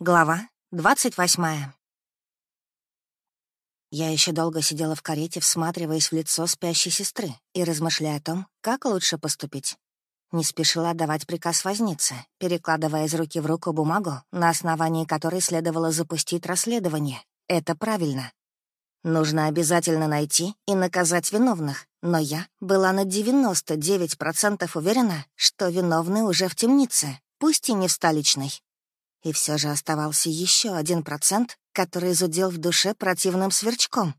Глава двадцать восьмая. Я еще долго сидела в карете, всматриваясь в лицо спящей сестры и размышляя о том, как лучше поступить. Не спешила давать приказ вознице, перекладывая из руки в руку бумагу, на основании которой следовало запустить расследование. Это правильно. Нужно обязательно найти и наказать виновных, но я была на 99% уверена, что виновный уже в темнице, пусть и не в столичной. И все же оставался еще один процент, который зудел в душе противным сверчком.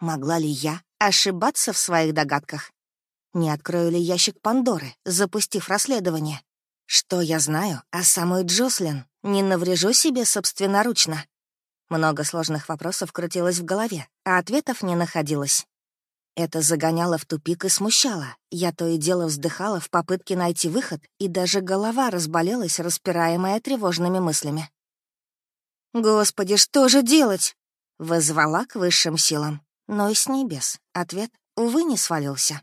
Могла ли я ошибаться в своих догадках? Не открою ли ящик Пандоры, запустив расследование? Что я знаю о самой Джослин? Не наврежу себе собственноручно? Много сложных вопросов крутилось в голове, а ответов не находилось. Это загоняло в тупик и смущало. Я то и дело вздыхала в попытке найти выход, и даже голова разболелась, распираемая тревожными мыслями. «Господи, что же делать?» — вызвала к высшим силам. Но и с небес ответ, увы, не свалился.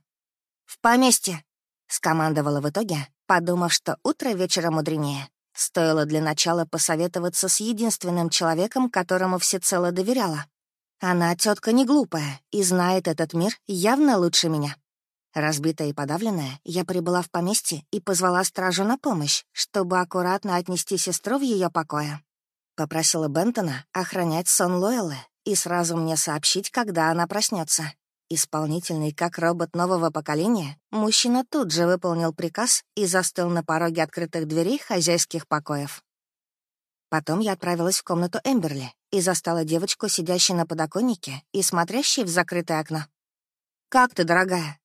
«В поместье!» — скомандовала в итоге, подумав, что утро вечера мудренее. Стоило для начала посоветоваться с единственным человеком, которому всецело доверяла. Она тетка не глупая и знает этот мир явно лучше меня. Разбитая и подавленная, я прибыла в поместье и позвала стражу на помощь, чтобы аккуратно отнести сестру в ее покое. Попросила Бентона охранять сон Лоэллы и сразу мне сообщить, когда она проснется. Исполнительный, как робот нового поколения, мужчина тут же выполнил приказ и застыл на пороге открытых дверей хозяйских покоев. Потом я отправилась в комнату Эмберли и застала девочку, сидящей на подоконнике и смотрящей в закрытое окно. «Как ты, дорогая?»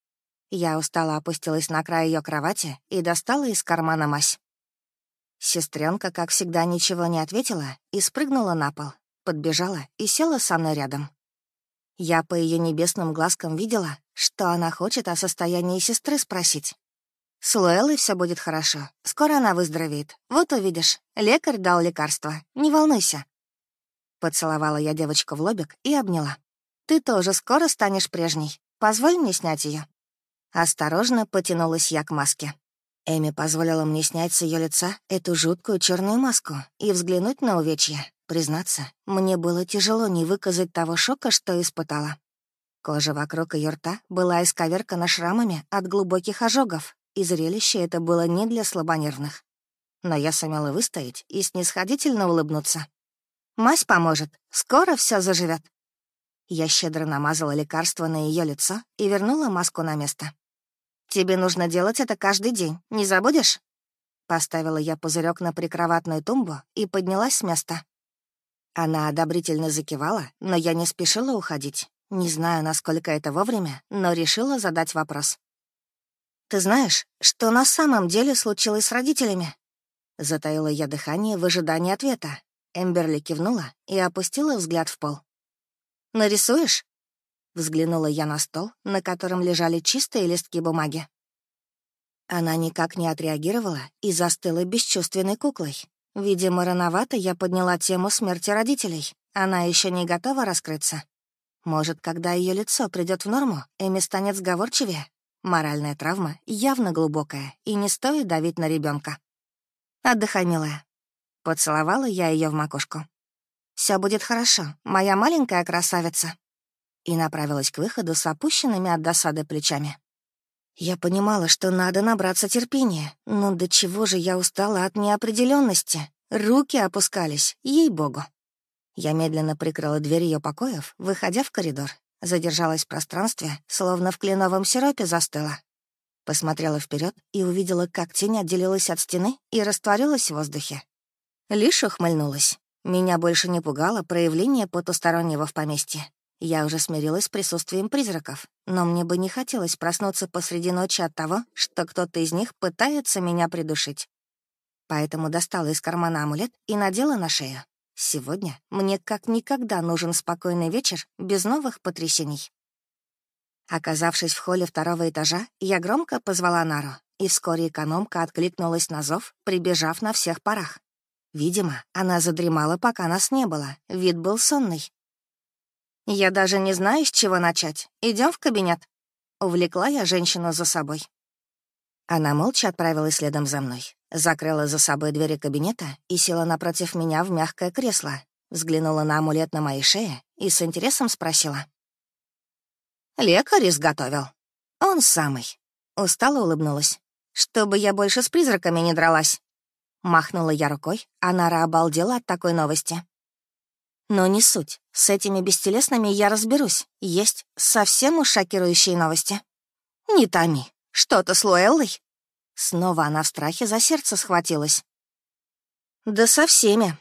Я устало опустилась на край ее кровати и достала из кармана мазь. Сестренка, как всегда, ничего не ответила и спрыгнула на пол, подбежала и села со мной рядом. Я по ее небесным глазкам видела, что она хочет о состоянии сестры спросить. С Луэллой все будет хорошо. Скоро она выздоровеет. Вот увидишь. Лекарь дал лекарство. Не волнуйся. Поцеловала я девочку в лобик и обняла. Ты тоже скоро станешь прежней. Позволь мне снять ее. Осторожно потянулась я к маске. Эми позволила мне снять с ее лица эту жуткую черную маску и взглянуть на увечья. Признаться, мне было тяжело не выказать того шока, что испытала. Кожа вокруг ее рта была исковеркана шрамами от глубоких ожогов, и зрелище это было не для слабонервных. Но я сумела выстоять и снисходительно улыбнуться. «Мазь поможет, скоро все заживет. Я щедро намазала лекарство на ее лицо и вернула маску на место. «Тебе нужно делать это каждый день, не забудешь?» Поставила я пузырек на прикроватную тумбу и поднялась с места. Она одобрительно закивала, но я не спешила уходить. Не знаю, насколько это вовремя, но решила задать вопрос. «Ты знаешь, что на самом деле случилось с родителями?» Затаила я дыхание в ожидании ответа. Эмберли кивнула и опустила взгляд в пол. «Нарисуешь?» Взглянула я на стол, на котором лежали чистые листки бумаги. Она никак не отреагировала и застыла бесчувственной куклой. Видимо, рановато я подняла тему смерти родителей. Она еще не готова раскрыться. Может, когда ее лицо придет в норму, Эми станет сговорчивее, Моральная травма явно глубокая, и не стоит давить на ребенка. Отдыхай, милая. Поцеловала я ее в макушку. Все будет хорошо, моя маленькая красавица. И направилась к выходу с опущенными от досады плечами. Я понимала, что надо набраться терпения, но до чего же я устала от неопределенности. Руки опускались, ей-богу. Я медленно прикрыла дверь ее покоев, выходя в коридор, Задержалась в пространстве, словно в кленовом сиропе застыла. Посмотрела вперед и увидела, как тень отделилась от стены и растворилась в воздухе. Лишь ухмыльнулась. Меня больше не пугало проявление потустороннего в поместье. Я уже смирилась с присутствием призраков, но мне бы не хотелось проснуться посреди ночи от того, что кто-то из них пытается меня придушить. Поэтому достала из кармана амулет и надела на шею. Сегодня мне как никогда нужен спокойный вечер без новых потрясений. Оказавшись в холле второго этажа, я громко позвала Нару, и вскоре экономка откликнулась на зов, прибежав на всех парах. Видимо, она задремала, пока нас не было, вид был сонный. «Я даже не знаю, с чего начать. Идем в кабинет». Увлекла я женщину за собой. Она молча отправилась следом за мной, закрыла за собой двери кабинета и села напротив меня в мягкое кресло, взглянула на амулет на моей шее и с интересом спросила. «Лекарь изготовил?» «Он самый». Устало улыбнулась. «Чтобы я больше с призраками не дралась». Махнула я рукой, а Нара обалдела от такой новости. Но не суть. С этими бестелесными я разберусь. Есть совсем уж шокирующие новости. Не томи. Что-то с Луэллой? Снова она в страхе за сердце схватилась. Да со всеми.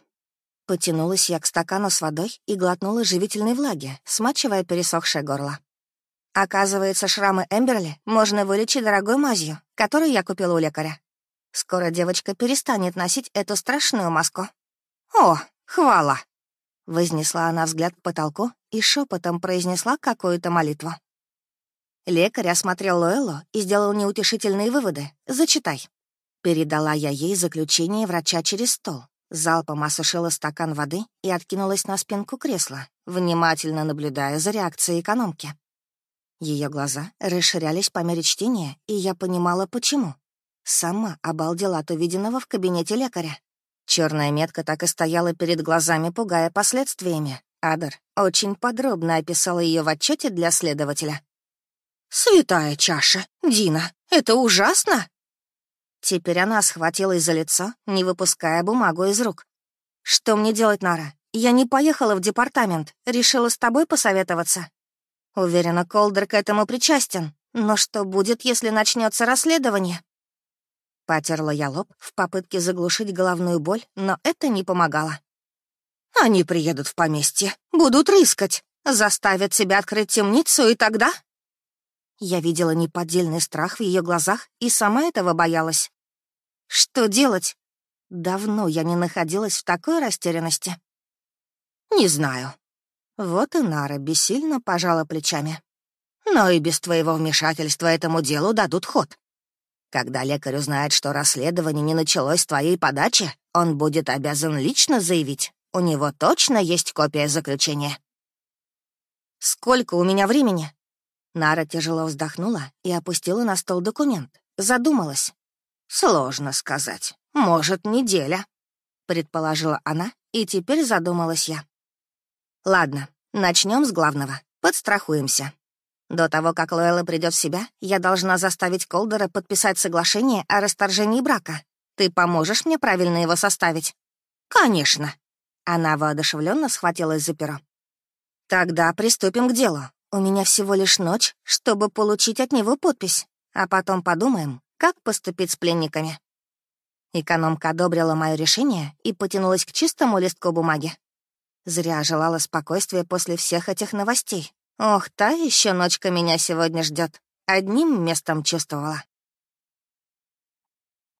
Потянулась я к стакану с водой и глотнула живительной влаги, смачивая пересохшее горло. Оказывается, шрамы Эмберли можно вылечить дорогой мазью, которую я купила у лекаря. Скоро девочка перестанет носить эту страшную маску. О, хвала! Вознесла она взгляд к потолку и шепотом произнесла какую-то молитву. Лекарь осмотрел Лоэлло и сделал неутешительные выводы. «Зачитай». Передала я ей заключение врача через стол. Залпом осушила стакан воды и откинулась на спинку кресла, внимательно наблюдая за реакцией экономки. Ее глаза расширялись по мере чтения, и я понимала, почему. Сама обалдела от увиденного в кабинете лекаря. Черная метка так и стояла перед глазами, пугая последствиями. Адер очень подробно описала ее в отчете для следователя. «Святая чаша! Дина, это ужасно!» Теперь она схватилась за лицо, не выпуская бумагу из рук. «Что мне делать, Нара? Я не поехала в департамент, решила с тобой посоветоваться. Уверена, Колдер к этому причастен. Но что будет, если начнется расследование?» Потерла я лоб в попытке заглушить головную боль, но это не помогало. «Они приедут в поместье, будут рыскать, заставят себя открыть темницу, и тогда...» Я видела неподдельный страх в ее глазах и сама этого боялась. «Что делать?» Давно я не находилась в такой растерянности. «Не знаю». Вот и Нара бессильно пожала плечами. «Но и без твоего вмешательства этому делу дадут ход. Когда лекарь узнает, что расследование не началось с твоей подачи, он будет обязан лично заявить. У него точно есть копия заключения. «Сколько у меня времени?» Нара тяжело вздохнула и опустила на стол документ. Задумалась. «Сложно сказать. Может, неделя», — предположила она, и теперь задумалась я. «Ладно, начнем с главного. Подстрахуемся. До того, как Луэлла придет в себя, я должна заставить Колдера подписать соглашение о расторжении брака. Ты поможешь мне правильно его составить? Конечно. Она воодушевленно схватилась за перо. Тогда приступим к делу. У меня всего лишь ночь, чтобы получить от него подпись, а потом подумаем, как поступить с пленниками. Экономка одобрила мое решение и потянулась к чистому листку бумаги. Зря желала спокойствия после всех этих новостей. Ох, та еще ночка меня сегодня ждет. Одним местом чувствовала.